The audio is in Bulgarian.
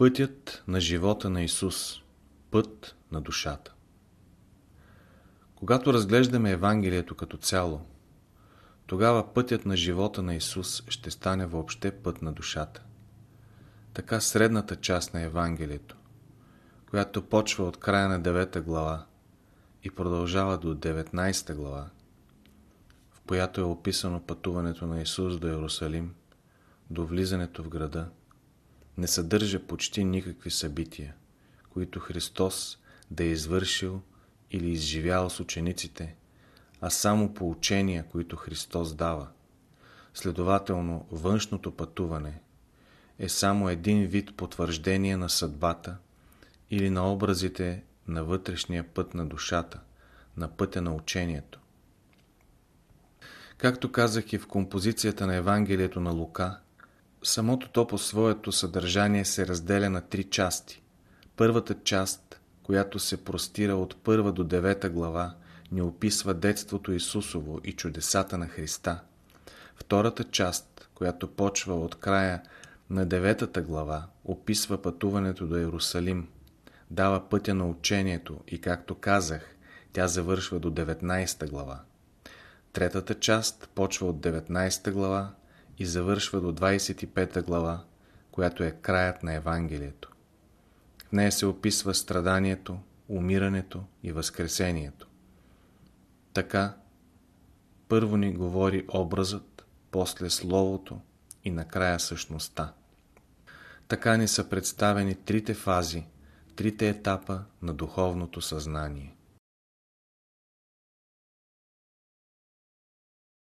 Пътят на живота на Исус. Път на душата. Когато разглеждаме Евангелието като цяло, тогава пътят на живота на Исус ще стане въобще път на душата. Така средната част на Евангелието, която почва от края на 9 глава и продължава до 19 глава, в която е описано пътуването на Исус до Иерусалим, до влизането в града, не съдържа почти никакви събития, които Христос да е извършил или изживял с учениците, а само поучения, които Христос дава. Следователно, външното пътуване е само един вид потвърждение на съдбата или на образите на вътрешния път на душата, на пътя на учението. Както казах и в композицията на Евангелието на Лука, самото то по своето съдържание се разделя на три части. Първата част, която се простира от първа до девета глава, ни описва детството Исусово и чудесата на Христа. Втората част, която почва от края на деветата глава, описва пътуването до Иерусалим, дава пътя на учението и, както казах, тя завършва до 19 глава. Третата част почва от 19 глава и завършва до 25 глава, която е краят на Евангелието. В нея се описва страданието, умирането и възкресението. Така, първо ни говори образът, после словото и накрая същността. Така ни са представени трите фази, трите етапа на духовното съзнание.